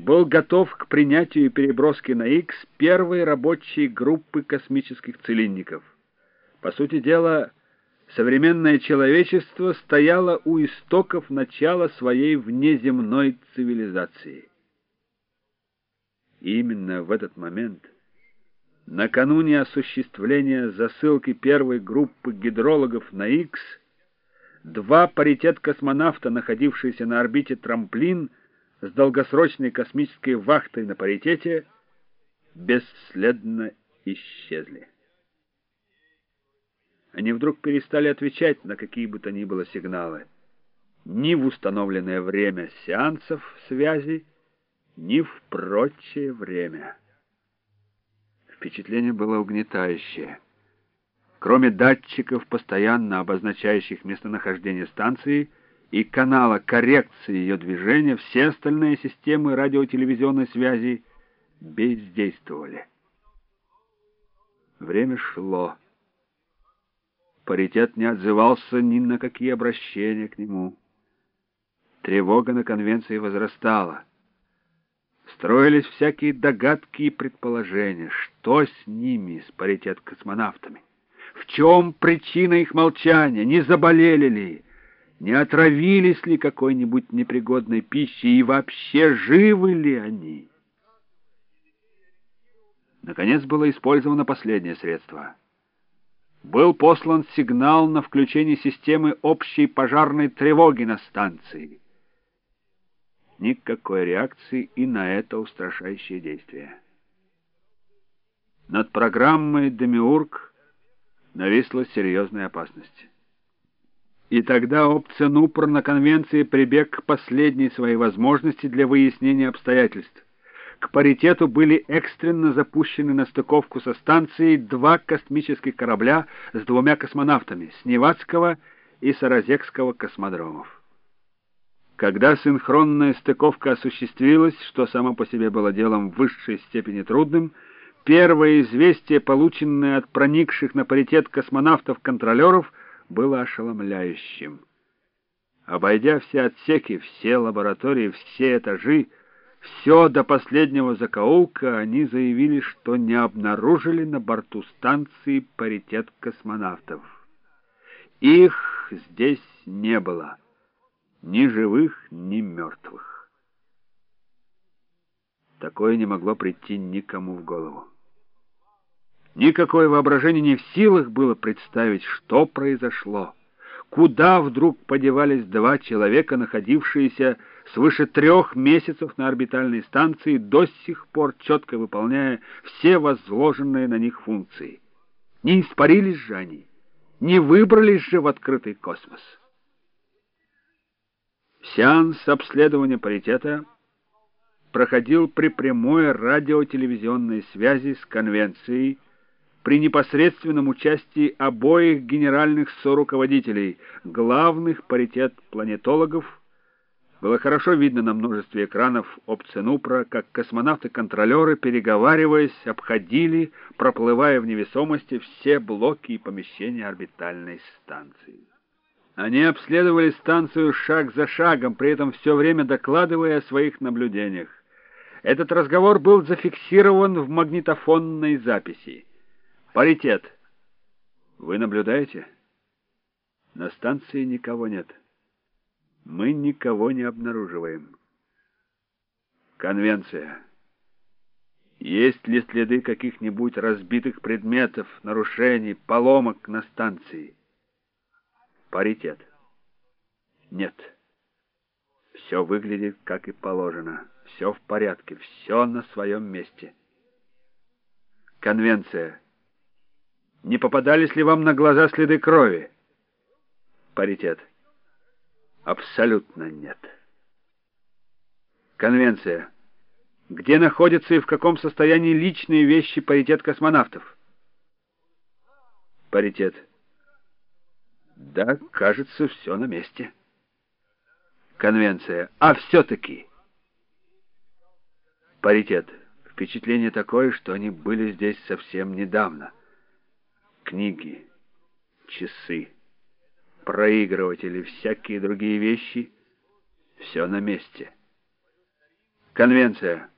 был готов к принятию и переброске на X первой рабочей группы космических целинников. По сути дела, современное человечество стояло у истоков начала своей внеземной цивилизации. И именно в этот момент, накануне осуществления засылки первой группы гидрологов на X, два паритет-космонавта, находившиеся на орбите Трамплин, с долгосрочной космической вахтой на паритете, бесследно исчезли. Они вдруг перестали отвечать на какие бы то ни было сигналы, ни в установленное время сеансов связи, ни в прочее время. Впечатление было угнетающее. Кроме датчиков, постоянно обозначающих местонахождение станции, и канала коррекции ее движения, все остальные системы радиотелевизионной связи бездействовали. Время шло. Паритет не отзывался ни на какие обращения к нему. Тревога на конвенции возрастала. Строились всякие догадки и предположения, что с ними, с паритет-космонавтами. В чем причина их молчания, не заболели ли, не отравились ли какой-нибудь непригодной пищей и вообще живы ли они. Наконец было использовано последнее средство. Был послан сигнал на включение системы общей пожарной тревоги на станции. Никакой реакции и на это устрашающее действие. Над программой «Демиург» нависла серьезная опасность. И тогда Опценупр на конвенции прибег к последней своей возможности для выяснения обстоятельств. К паритету были экстренно запущены на стыковку со станцией два космических корабля с двумя космонавтами с Невадского и Саразекского космодромов. Когда синхронная стыковка осуществилась, что само по себе было делом в высшей степени трудным, первое известие, полученное от проникших на паритет космонавтов-контролеров, было ошеломляющим. Обойдя все отсеки, все лаборатории, все этажи, все до последнего закоулка, они заявили, что не обнаружили на борту станции паритет космонавтов. Их здесь не было ни живых, ни мертвых. Такое не могло прийти никому в голову. Никакое воображение не в силах было представить, что произошло. Куда вдруг подевались два человека, находившиеся свыше трех месяцев на орбитальной станции, до сих пор четко выполняя все возложенные на них функции? Не испарились же они, не выбрались же в открытый космос. Сеанс обследования паритета проходил при прямой радиотелевизионной связи с конвенцией при непосредственном участии обоих генеральных соруководителей, главных паритет-планетологов, было хорошо видно на множестве экранов Опценупра, как космонавты-контролеры, переговариваясь, обходили, проплывая в невесомости, все блоки и помещения орбитальной станции. Они обследовали станцию шаг за шагом, при этом все время докладывая о своих наблюдениях. Этот разговор был зафиксирован в магнитофонной записи. Паритет. Вы наблюдаете? На станции никого нет. Мы никого не обнаруживаем. Конвенция. Есть ли следы каких-нибудь разбитых предметов, нарушений, поломок на станции? Паритет. Нет. Все выглядит, как и положено. Все в порядке, все на своем месте. Конвенция. Не попадались ли вам на глаза следы крови? Паритет. Абсолютно нет. Конвенция. Где находятся и в каком состоянии личные вещи паритет космонавтов? Паритет. Да, кажется, все на месте. Конвенция. А все-таки... Паритет. Впечатление такое, что они были здесь совсем недавно. Книги, часы, проигрыватели, всякие другие вещи — все на месте. Конвенция.